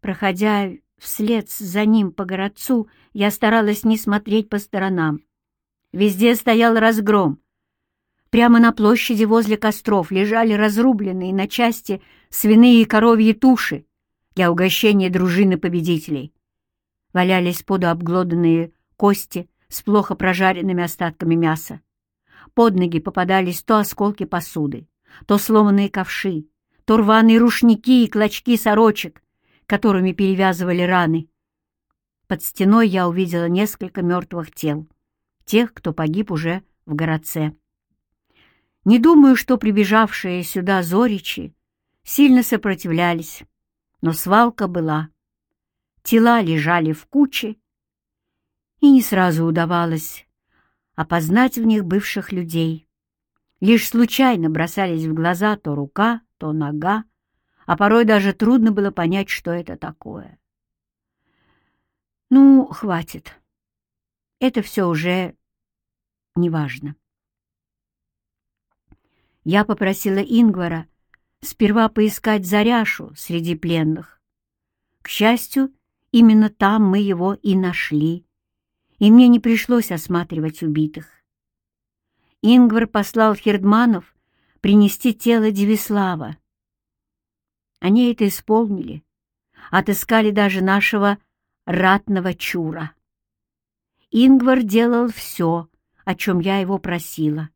Проходя вслед за ним по городцу, я старалась не смотреть по сторонам. Везде стоял разгром. Прямо на площади возле костров лежали разрубленные на части свиные и коровьи туши для угощения дружины победителей. Валялись подуобглоданные кости с плохо прожаренными остатками мяса. Под ноги попадались то осколки посуды, то сломанные ковши, то рваные рушники и клочки сорочек, которыми перевязывали раны. Под стеной я увидела несколько мертвых тел, тех, кто погиб уже в городце. Не думаю, что прибежавшие сюда зоричи сильно сопротивлялись, но свалка была. Тела лежали в куче, и не сразу удавалось опознать в них бывших людей. Лишь случайно бросались в глаза то рука, то нога, а порой даже трудно было понять, что это такое. Ну, хватит. Это все уже неважно. Я попросила Ингвара сперва поискать Заряшу среди пленных. К счастью, именно там мы его и нашли, и мне не пришлось осматривать убитых. Ингвар послал Хердманов принести тело Девислава, они это исполнили, отыскали даже нашего ратного чура. Ингвар делал все, о чем я его просила.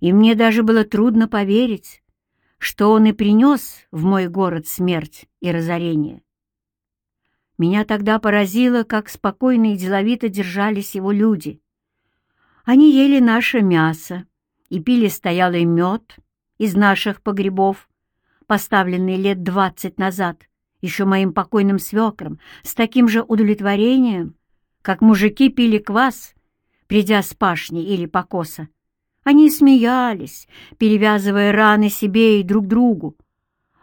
И мне даже было трудно поверить, что он и принес в мой город смерть и разорение. Меня тогда поразило, как спокойно и деловито держались его люди. Они ели наше мясо и пили стоялый мед из наших погребов, поставленный лет двадцать назад, еще моим покойным свекром, с таким же удовлетворением, как мужики пили квас, придя с пашни или покоса. Они смеялись, перевязывая раны себе и друг другу.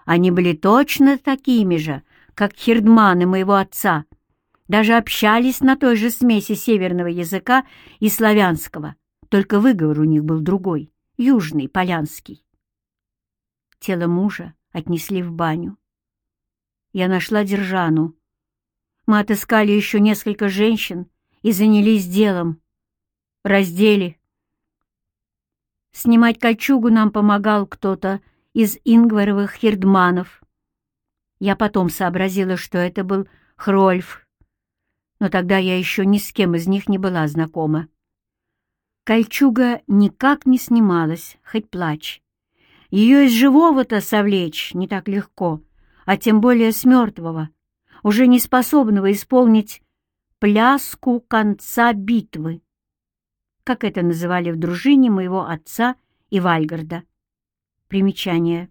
Они были точно такими же, как хирдманы моего отца, даже общались на той же смеси северного языка и славянского, только выговор у них был другой, южный, полянский. Тело мужа отнесли в баню. Я нашла Держану. Мы отыскали еще несколько женщин и занялись делом. Раздели. Снимать кольчугу нам помогал кто-то из ингваровых хирдманов. Я потом сообразила, что это был Хрольф, но тогда я еще ни с кем из них не была знакома. Кольчуга никак не снималась, хоть плачь. Ее из живого-то совлечь не так легко, а тем более с мертвого, уже не способного исполнить пляску конца битвы, как это называли в дружине моего отца и Вальгарда. Примечание.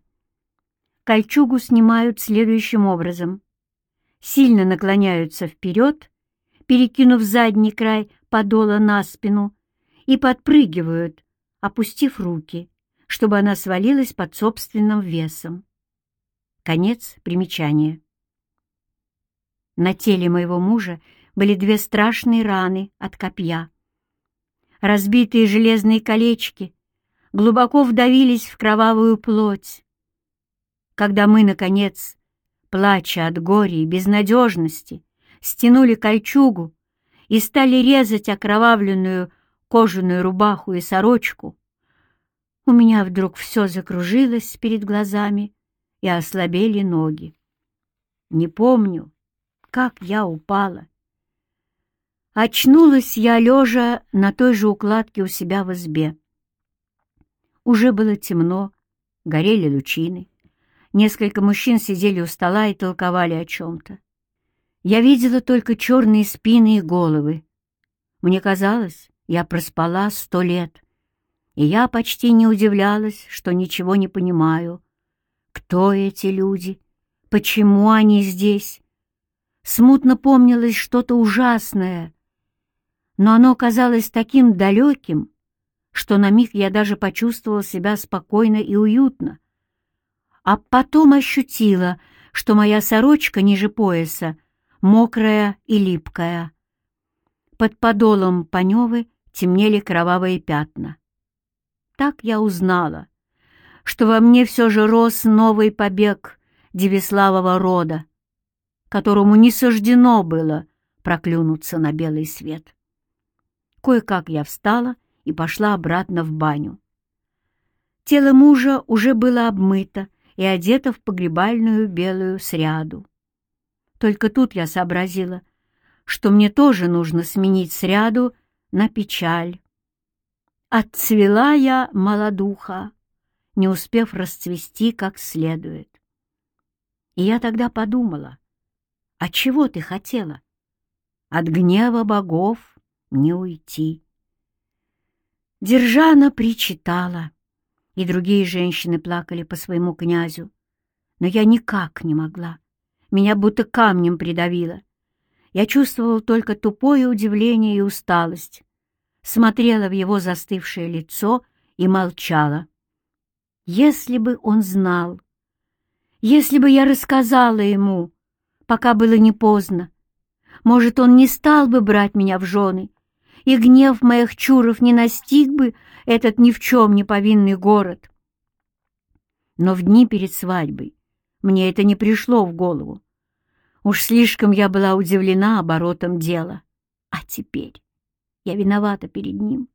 Кольчугу снимают следующим образом. Сильно наклоняются вперед, перекинув задний край подола на спину, и подпрыгивают, опустив руки чтобы она свалилась под собственным весом. Конец примечания. На теле моего мужа были две страшные раны от копья. Разбитые железные колечки глубоко вдавились в кровавую плоть. Когда мы, наконец, плача от горя и безнадежности, стянули кольчугу и стали резать окровавленную кожаную рубаху и сорочку, у меня вдруг все закружилось перед глазами и ослабели ноги. Не помню, как я упала. Очнулась я, лежа на той же укладке у себя в избе. Уже было темно, горели лучины. Несколько мужчин сидели у стола и толковали о чем-то. Я видела только черные спины и головы. Мне казалось, я проспала сто лет и я почти не удивлялась, что ничего не понимаю. Кто эти люди? Почему они здесь? Смутно помнилось что-то ужасное, но оно казалось таким далеким, что на миг я даже почувствовала себя спокойно и уютно. А потом ощутила, что моя сорочка ниже пояса мокрая и липкая. Под подолом Паневы темнели кровавые пятна. Так я узнала, что во мне все же рос новый побег Девиславова рода. которому не суждено было проклюнуться на белый свет. Кое-как я встала и пошла обратно в баню. Тело мужа уже было обмыто и одето в погребальную белую сряду. Только тут я сообразила, что мне тоже нужно сменить сряду на печаль. Отцвела я молодуха, не успев расцвести как следует. И я тогда подумала, а чего ты хотела? От гнева богов не уйти. Держана причитала, и другие женщины плакали по своему князю, но я никак не могла. Меня будто камнем придавило. Я чувствовал только тупое удивление и усталость, смотрела в его застывшее лицо и молчала. Если бы он знал, если бы я рассказала ему, пока было не поздно, может, он не стал бы брать меня в жены, и гнев моих чуров не настиг бы этот ни в чем не повинный город. Но в дни перед свадьбой мне это не пришло в голову. Уж слишком я была удивлена оборотом дела. А теперь я виновата перед ним,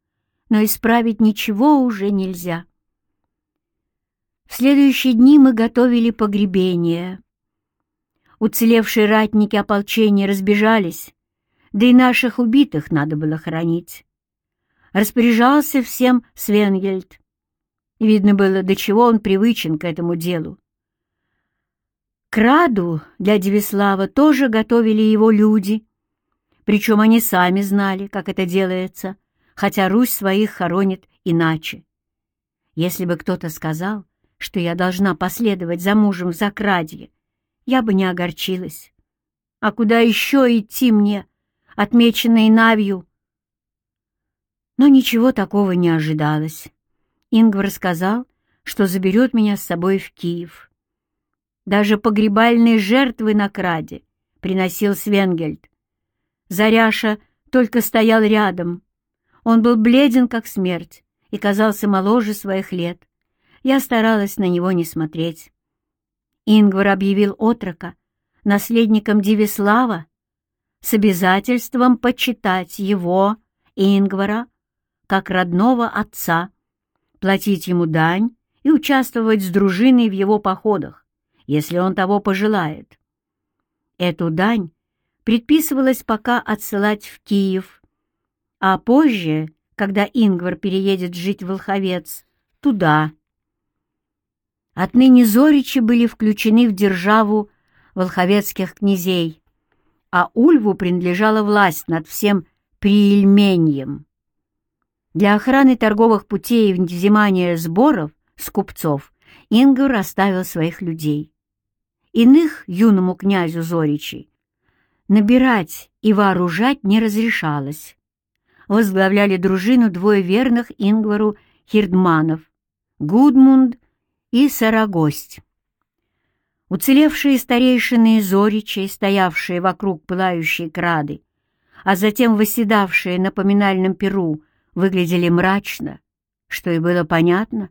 но исправить ничего уже нельзя. В следующие дни мы готовили погребение. Уцелевшие ратники ополчения разбежались, да и наших убитых надо было хоронить. Распоряжался всем Свенгельд. Видно было, до чего он привычен к этому делу. Краду для Девислава тоже готовили его люди, причем они сами знали, как это делается, хотя Русь своих хоронит иначе. Если бы кто-то сказал, что я должна последовать за мужем в Закрадье, я бы не огорчилась. А куда еще идти мне, отмеченной Навью? Но ничего такого не ожидалось. Ингвар сказал, что заберет меня с собой в Киев. Даже погребальные жертвы на краде приносил Свенгельд. Заряша только стоял рядом. Он был бледен, как смерть, и казался моложе своих лет. Я старалась на него не смотреть. Ингвар объявил отрока наследником Дивислава с обязательством почитать его, Ингвара, как родного отца, платить ему дань и участвовать с дружиной в его походах, если он того пожелает. Эту дань предписывалось пока отсылать в Киев, а позже, когда Ингвар переедет жить в Волховец, туда, Отныне Зоричи были включены в державу волховецких князей, а Ульву принадлежала власть над всем приильменьем. Для охраны торговых путей и взимания сборов с купцов Ингвар оставил своих людей. Иных юному князю Зоричи набирать и вооружать не разрешалось. Возглавляли дружину двое верных Ингвару хирдманов — Гудмунд и Сарагость. Уцелевшие старейшины Зоричей, стоявшие вокруг пылающей крады, а затем восседавшие на поминальном перу, выглядели мрачно, что и было понятно.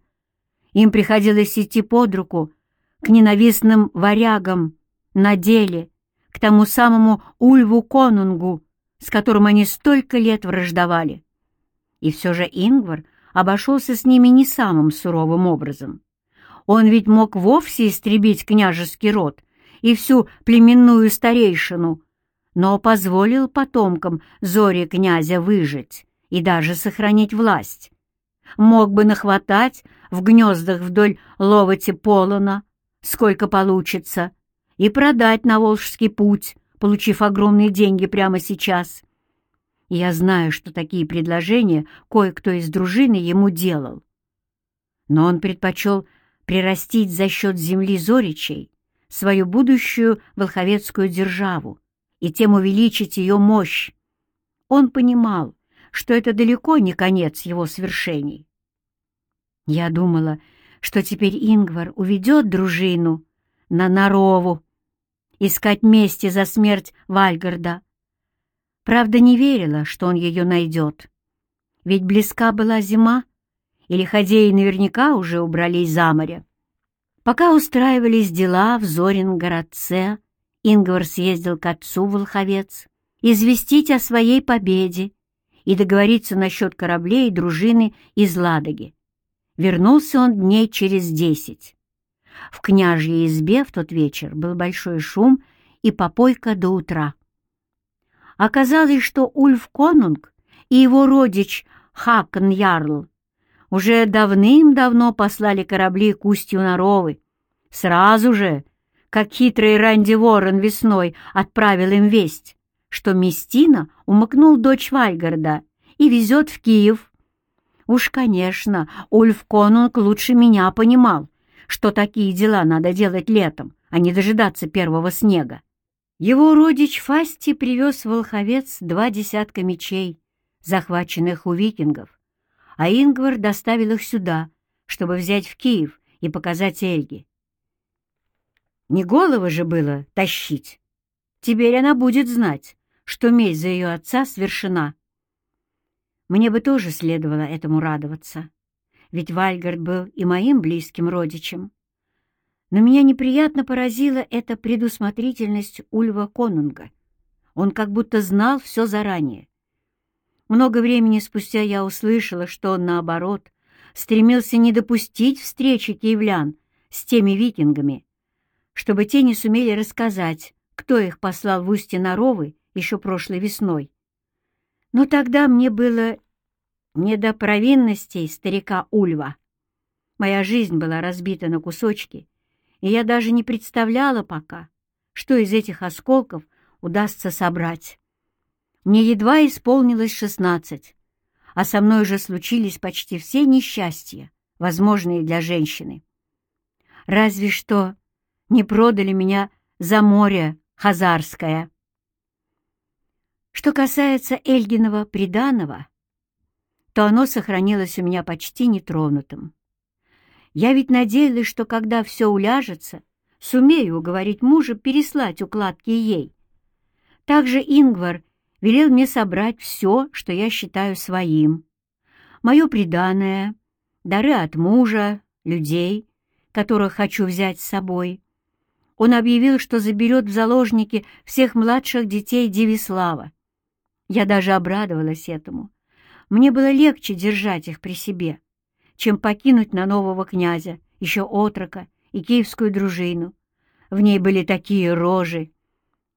Им приходилось идти под руку к ненавистным варягам на деле, к тому самому Ульву Конунгу, с которым они столько лет враждовали. И все же Ингвар обошелся с ними не самым суровым образом. Он ведь мог вовсе истребить княжеский род и всю племенную старейшину, но позволил потомкам Зори князя выжить и даже сохранить власть. Мог бы нахватать в гнездах вдоль ловоти Полона, сколько получится, и продать на Волжский путь, получив огромные деньги прямо сейчас. Я знаю, что такие предложения кое-кто из дружины ему делал. Но он предпочел прирастить за счет земли Зоричей свою будущую волховецкую державу и тем увеличить ее мощь. Он понимал, что это далеко не конец его свершений. Я думала, что теперь Ингвар уведет дружину на Нарову, искать мести за смерть Вальгарда. Правда, не верила, что он ее найдет. Ведь близка была зима, и лиходеи наверняка уже убрались за море. Пока устраивались дела в Зорин городце, Ингвар съездил к отцу в Волховец, известить о своей победе и договориться насчет кораблей и дружины из Ладоги. Вернулся он дней через десять. В княжьей избе в тот вечер был большой шум и попойка до утра. Оказалось, что Ульф Конунг и его родич Хакон Ярл уже давным-давно послали корабли к устью Наровы. Сразу же, как хитрый Ранди Ворон весной отправил им весть, что Местина умыкнул дочь Вальгарда и везет в Киев. Уж, конечно, Ульф Конунг лучше меня понимал, что такие дела надо делать летом, а не дожидаться первого снега. Его родич Фасти привез Волховец два десятка мечей, захваченных у викингов, а Ингвар доставил их сюда, чтобы взять в Киев и показать Эльге. Не головы же было тащить. Теперь она будет знать, что месть за ее отца свершена. Мне бы тоже следовало этому радоваться, ведь Вальгард был и моим близким родичем. Но меня неприятно поразила эта предусмотрительность Ульва Конунга. Он как будто знал все заранее. Много времени спустя я услышала, что он, наоборот, стремился не допустить встречи киевлян с теми викингами, чтобы те не сумели рассказать, кто их послал в устье Наровы еще прошлой весной. Но тогда мне было не до провинностей старика Ульва. Моя жизнь была разбита на кусочки, и я даже не представляла пока, что из этих осколков удастся собрать. Мне едва исполнилось шестнадцать, а со мной уже случились почти все несчастья, возможные для женщины. Разве что не продали меня за море Хазарское. Что касается Эльгиного приданого, то оно сохранилось у меня почти нетронутым. Я ведь надеялась, что когда все уляжется, сумею уговорить мужа переслать укладки ей. Также Ингвар велел мне собрать все, что я считаю своим. Мое преданное, дары от мужа, людей, которых хочу взять с собой. Он объявил, что заберет в заложники всех младших детей Девислава. Я даже обрадовалась этому. Мне было легче держать их при себе чем покинуть на нового князя, еще отрока и киевскую дружину. В ней были такие рожи.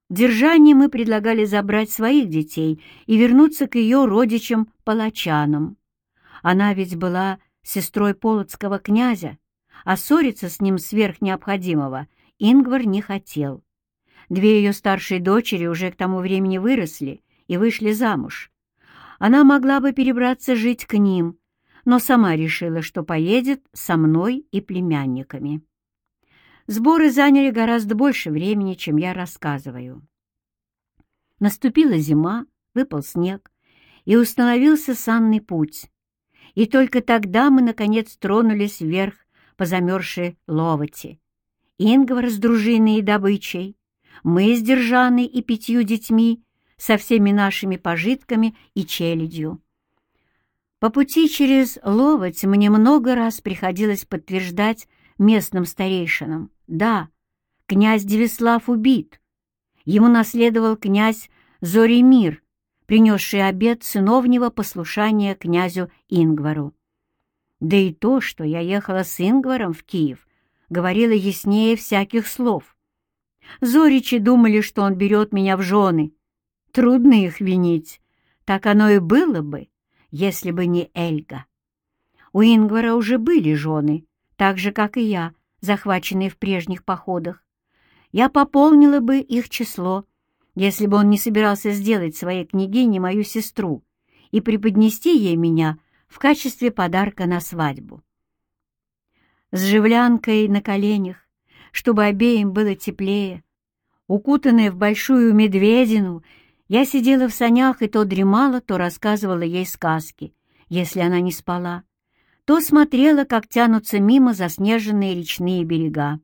Держание мы предлагали забрать своих детей и вернуться к ее родичам-палачанам. Она ведь была сестрой полоцкого князя, а ссориться с ним сверх необходимого Ингвар не хотел. Две ее старшие дочери уже к тому времени выросли и вышли замуж. Она могла бы перебраться жить к ним, но сама решила, что поедет со мной и племянниками. Сборы заняли гораздо больше времени, чем я рассказываю. Наступила зима, выпал снег, и установился санный путь. И только тогда мы, наконец, тронулись вверх по замерзшей ловоти. Ингвар с дружиной и добычей, мы с Держаной и пятью детьми, со всеми нашими пожитками и челядью. По пути через Ловоть мне много раз приходилось подтверждать местным старейшинам. Да, князь Девислав убит. Ему наследовал князь Зоримир, принесший обет сыновнего послушания князю Ингвару. Да и то, что я ехала с Ингваром в Киев, говорило яснее всяких слов. Зоричи думали, что он берет меня в жены. Трудно их винить. Так оно и было бы, если бы не Эльга. У Ингвара уже были жены, так же, как и я, захваченные в прежних походах. Я пополнила бы их число, если бы он не собирался сделать своей княгине мою сестру и преподнести ей меня в качестве подарка на свадьбу. С живлянкой на коленях, чтобы обеим было теплее, укутанная в большую медведину я сидела в санях и то дремала, то рассказывала ей сказки, если она не спала, то смотрела, как тянутся мимо заснеженные речные берега.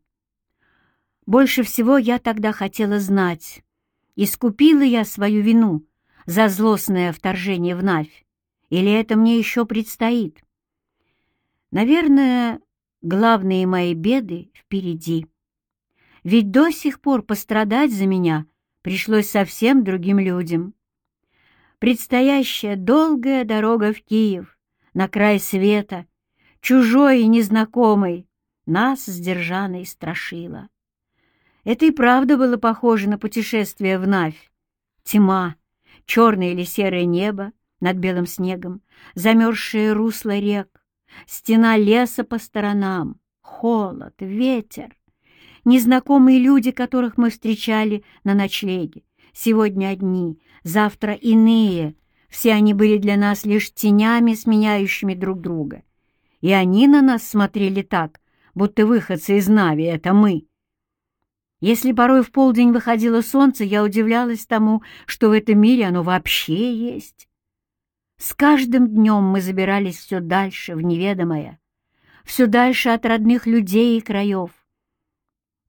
Больше всего я тогда хотела знать, искупила я свою вину за злостное вторжение в Навь, или это мне еще предстоит. Наверное, главные мои беды впереди. Ведь до сих пор пострадать за меня пришлось совсем другим людям. Предстоящая долгая дорога в Киев, на край света, чужой и незнакомый, нас с Держаной страшила. Это и правда было похоже на путешествие в Навь. Тьма, черное или серое небо над белым снегом, замерзшее русло рек, стена леса по сторонам, холод, ветер. Незнакомые люди, которых мы встречали на ночлеге, сегодня одни, завтра иные, все они были для нас лишь тенями, сменяющими друг друга. И они на нас смотрели так, будто выходцы из Нави — это мы. Если порой в полдень выходило солнце, я удивлялась тому, что в этом мире оно вообще есть. С каждым днем мы забирались все дальше, в неведомое, все дальше от родных людей и краев.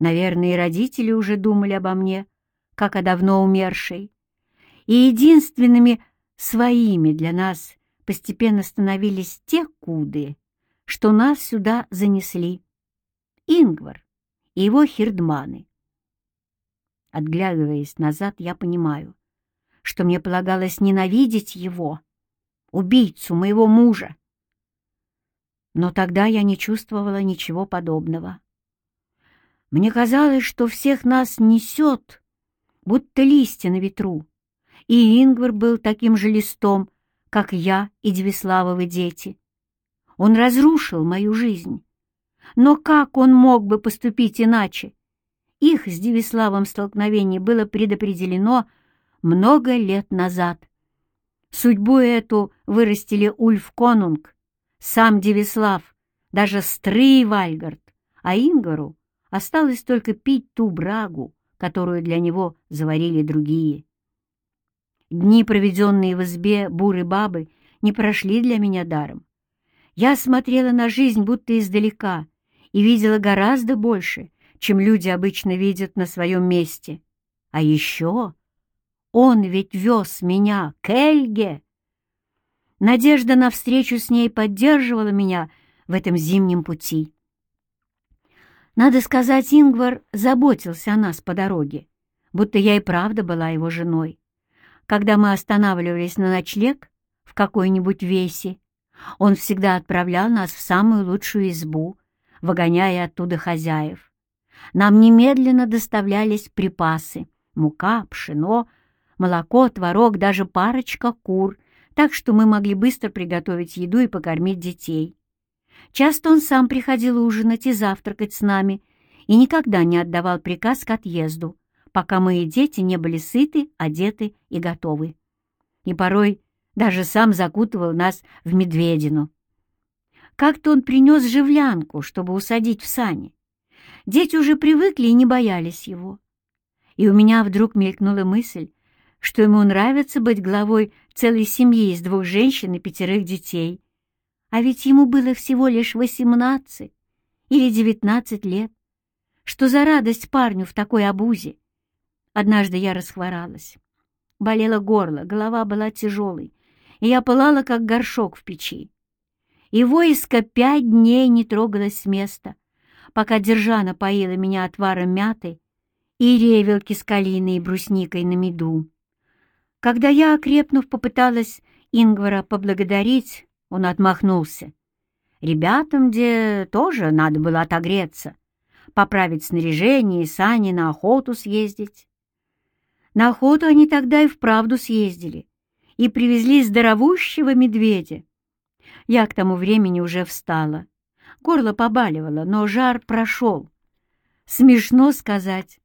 Наверное, и родители уже думали обо мне, как о давно умершей. И единственными своими для нас постепенно становились те куды, что нас сюда занесли. Ингвар и его хирдманы. Отглядываясь назад, я понимаю, что мне полагалось ненавидеть его, убийцу моего мужа. Но тогда я не чувствовала ничего подобного. Мне казалось, что всех нас несет, будто листья на ветру, и Ингвар был таким же листом, как я и Девиславовы дети. Он разрушил мою жизнь. Но как он мог бы поступить иначе? Их с Девиславом столкновение было предопределено много лет назад. Судьбу эту вырастили Ульф Конунг, сам Девислав, даже Стрый Вальгард, а Ингору осталось только пить ту брагу, которую для него заварили другие. Дни, проведенные в избе буры бабы, не прошли для меня даром. Я смотрела на жизнь будто издалека и видела гораздо больше, чем люди обычно видят на своем месте. А еще он ведь вез меня к Эльге. Надежда на встречу с ней поддерживала меня в этом зимнем пути. Надо сказать, Ингвар заботился о нас по дороге, будто я и правда была его женой. Когда мы останавливались на ночлег в какой-нибудь весе, он всегда отправлял нас в самую лучшую избу, выгоняя оттуда хозяев. Нам немедленно доставлялись припасы — мука, пшено, молоко, творог, даже парочка кур, так что мы могли быстро приготовить еду и покормить детей. Часто он сам приходил ужинать и завтракать с нами и никогда не отдавал приказ к отъезду, пока мы и дети не были сыты, одеты и готовы. И порой даже сам закутывал нас в медведину. Как-то он принес живлянку, чтобы усадить в сани. Дети уже привыкли и не боялись его. И у меня вдруг мелькнула мысль, что ему нравится быть главой целой семьи из двух женщин и пятерых детей. А ведь ему было всего лишь восемнадцать или девятнадцать лет. Что за радость парню в такой обузе? Однажды я расхворалась. Болело горло, голова была тяжелой, и я пылала, как горшок в печи. И войско пять дней не трогалось с места, пока Держана поила меня отваром мяты и ревелки с калиной и брусникой на меду. Когда я, окрепнув, попыталась Ингвара поблагодарить, он отмахнулся. Ребятам, где тоже надо было отогреться, поправить снаряжение и сани на охоту съездить. На охоту они тогда и вправду съездили и привезли здоровущего медведя. Я к тому времени уже встала. Горло побаливало, но жар прошел. Смешно сказать,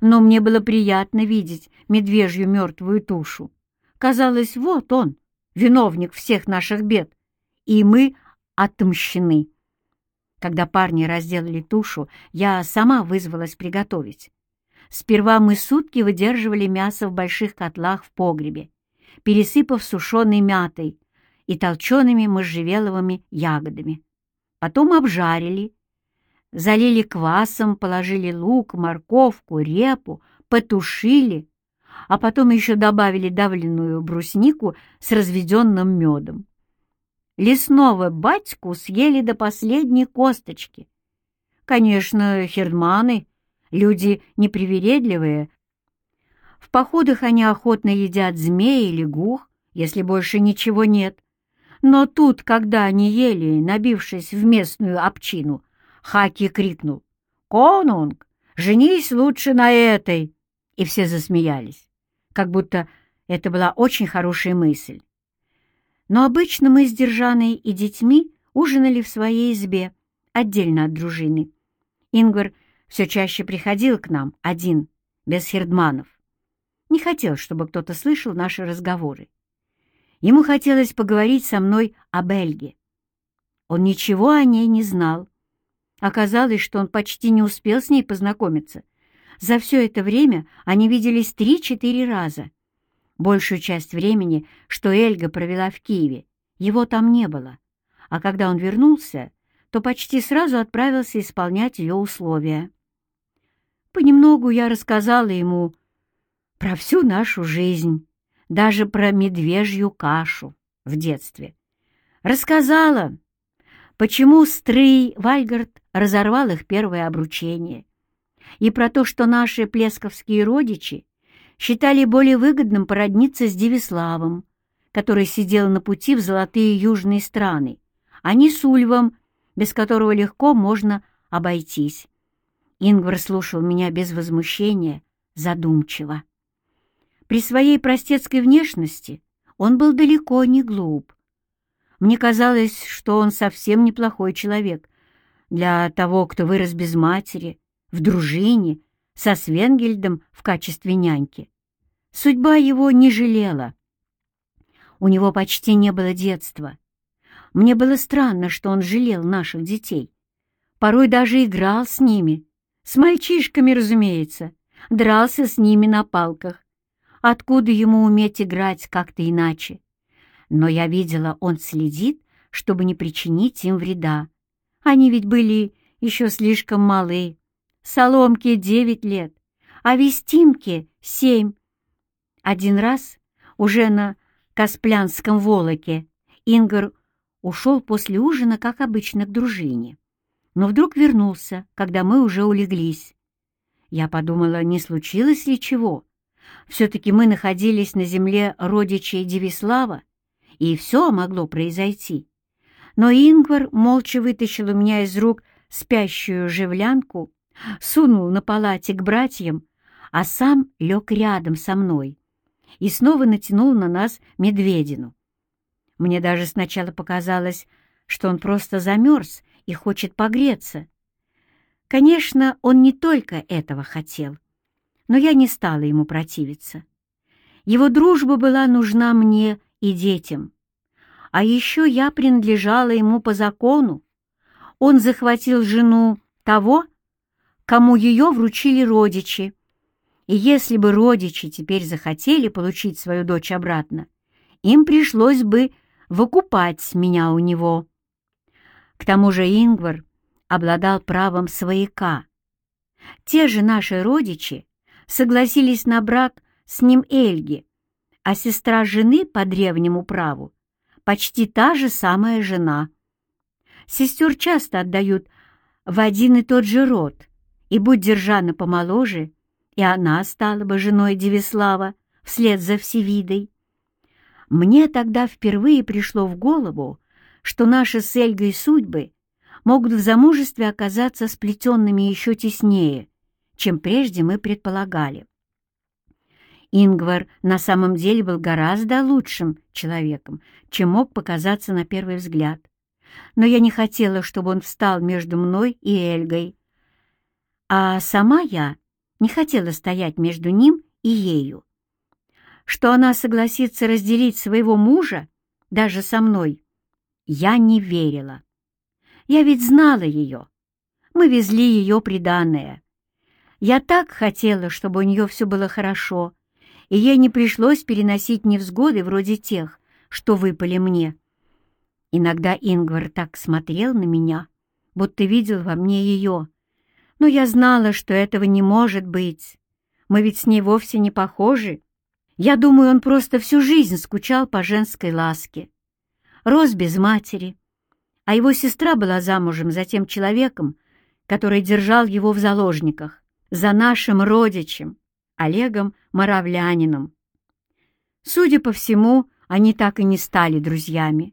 но мне было приятно видеть медвежью мертвую тушу. Казалось, вот он, виновник всех наших бед, и мы отмщены. Когда парни разделали тушу, я сама вызвалась приготовить. Сперва мы сутки выдерживали мясо в больших котлах в погребе, пересыпав сушеной мятой и толчеными можжевеловыми ягодами. Потом обжарили, залили квасом, положили лук, морковку, репу, потушили, а потом еще добавили давленную бруснику с разведенным медом. Лесного батьку съели до последней косточки. Конечно, хердманы люди непривередливые. В походах они охотно едят змей или гух, если больше ничего нет. Но тут, когда они ели, набившись в местную общину, Хаки крикнул «Конунг, женись лучше на этой!» И все засмеялись, как будто это была очень хорошая мысль. Но обычно мы с Держаной и детьми ужинали в своей избе, отдельно от дружины. Ингвар все чаще приходил к нам один, без хердманов. Не хотел, чтобы кто-то слышал наши разговоры. Ему хотелось поговорить со мной об Эльге. Он ничего о ней не знал. Оказалось, что он почти не успел с ней познакомиться. За все это время они виделись три-четыре раза. Большую часть времени, что Эльга провела в Киеве, его там не было. А когда он вернулся, то почти сразу отправился исполнять ее условия. Понемногу я рассказала ему про всю нашу жизнь, даже про медвежью кашу в детстве. Рассказала, почему Стрый Вальгард разорвал их первое обручение, и про то, что наши плесковские родичи считали более выгодным породниться с Девиславом, который сидел на пути в золотые южные страны, а не с Ульвом, без которого легко можно обойтись. Ингвар слушал меня без возмущения, задумчиво. При своей простецкой внешности он был далеко не глуп. Мне казалось, что он совсем неплохой человек для того, кто вырос без матери, в дружине, со Свенгельдом в качестве няньки. Судьба его не жалела. У него почти не было детства. Мне было странно, что он жалел наших детей. Порой даже играл с ними, с мальчишками, разумеется, дрался с ними на палках. Откуда ему уметь играть как-то иначе? Но я видела, он следит, чтобы не причинить им вреда. Они ведь были еще слишком малы. Соломке девять лет, а Вестимке семь. Один раз, уже на Касплянском волоке, Ингар ушел после ужина, как обычно, к дружине но вдруг вернулся, когда мы уже улеглись. Я подумала, не случилось ли чего. Все-таки мы находились на земле родичей Девислава, и все могло произойти. Но Ингвар молча вытащил у меня из рук спящую живлянку, сунул на палате к братьям, а сам лег рядом со мной и снова натянул на нас медведину. Мне даже сначала показалось, что он просто замерз и хочет погреться. Конечно, он не только этого хотел, но я не стала ему противиться. Его дружба была нужна мне и детям. А еще я принадлежала ему по закону. Он захватил жену того, кому ее вручили родичи. И если бы родичи теперь захотели получить свою дочь обратно, им пришлось бы выкупать меня у него. К тому же Ингвар обладал правом свояка. Те же наши родичи согласились на брак с ним Эльги, а сестра жены по древнему праву почти та же самая жена. Сестер часто отдают в один и тот же род, и будь Держана помоложе, и она стала бы женой Девислава вслед за Всевидой. Мне тогда впервые пришло в голову, что наши с Эльгой судьбы могут в замужестве оказаться сплетенными еще теснее, чем прежде мы предполагали. Ингвар на самом деле был гораздо лучшим человеком, чем мог показаться на первый взгляд. Но я не хотела, чтобы он встал между мной и Эльгой. А сама я не хотела стоять между ним и ею. Что она согласится разделить своего мужа даже со мной, я не верила. Я ведь знала ее. Мы везли ее приданное. Я так хотела, чтобы у нее все было хорошо, и ей не пришлось переносить невзгоды вроде тех, что выпали мне. Иногда Ингвар так смотрел на меня, будто видел во мне ее. Но я знала, что этого не может быть. Мы ведь с ней вовсе не похожи. Я думаю, он просто всю жизнь скучал по женской ласке рос без матери, а его сестра была замужем за тем человеком, который держал его в заложниках. за нашим родичем, Олегом Моровляниным. Судя по всему, они так и не стали друзьями.